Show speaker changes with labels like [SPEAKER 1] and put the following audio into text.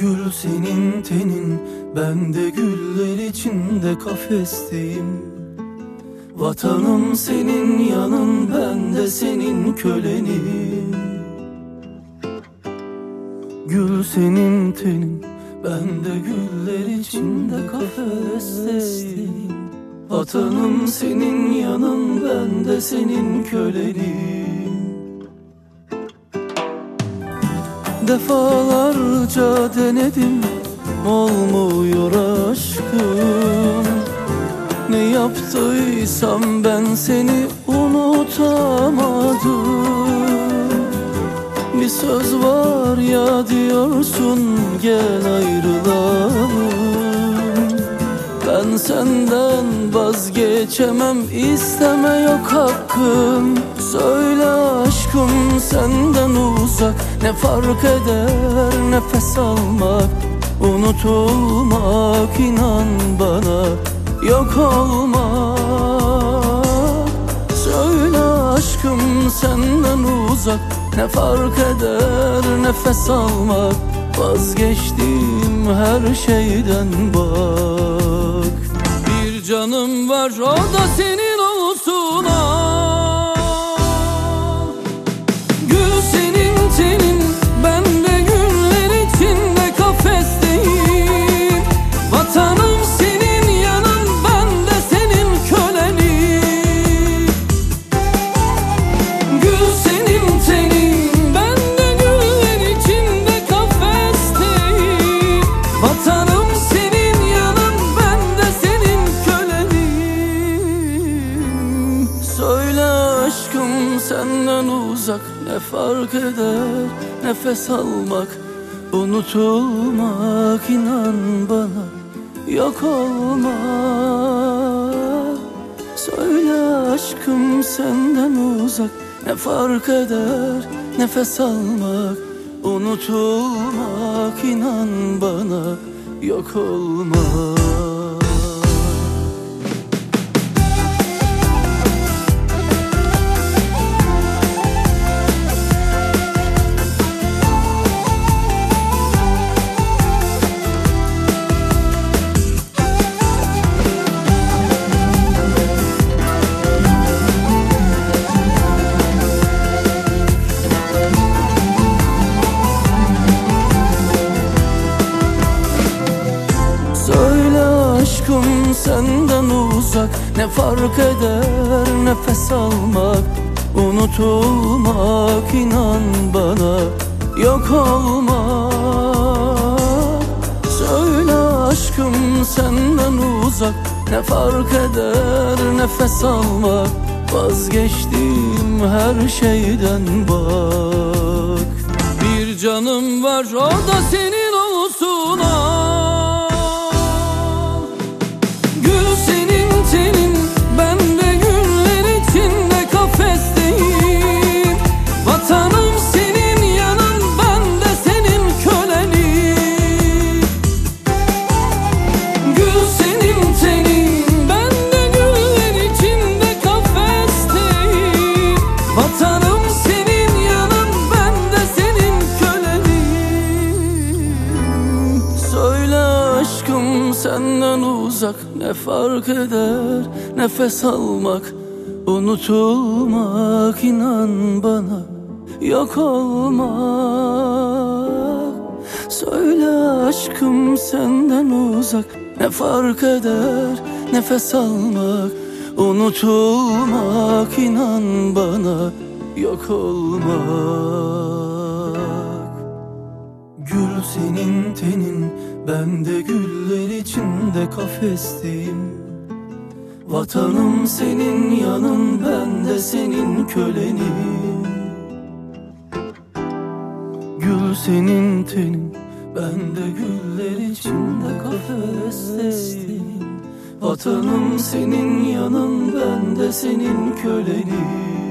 [SPEAKER 1] Gül senin tenin, ben de güller içinde kafesteyim. Vatanım senin yanın, ben de senin kölenim. Gül senin tenin, ben de güller içinde kafesteyim. Vatanım senin yanın, ben de senin kölenim. Defalarca denedim olmuyor aşkım. Ne yaptıysam ben seni unutamadım. Bir söz var ya diyorsun gel ayrılalım. Ben senden vazgeçemem isteme yok hakkım. Söyle aşkım senden uzak Ne fark eder nefes almak Unutulmak inan bana Yok olmak. Söyle aşkım senden uzak Ne fark eder nefes almak? Vazgeçtim her şeyden bak. Bir canım var o da senin olsun al uzak ne fark eder nefes almak Unutulmak inan bana yok olmak. Söyle aşkım senden uzak ne fark eder nefes almak Unutulmak inan bana yok olmak senden uzak. Ne fark eder nefes almak? Unutulmak inan bana. Yok olmak. Söyle aşkım senden uzak. Ne fark eder nefes almak? Vazgeçtim her şeyden bak. Bir canım var o da senin senden uzak ne fark eder? Nefes almak Unutulmak inan bana yok olmak. Söyle aşkım senden uzak ne fark eder? Nefes almak Unutulmak inan bana yok olmak Gül senin tenin, ben de güller içinde kafesteyim. Vatanım senin yanın, ben de senin kölenim. Gül senin tenin, ben de güller içinde kafesteyim. Vatanım senin yanın, ben de senin kölenim.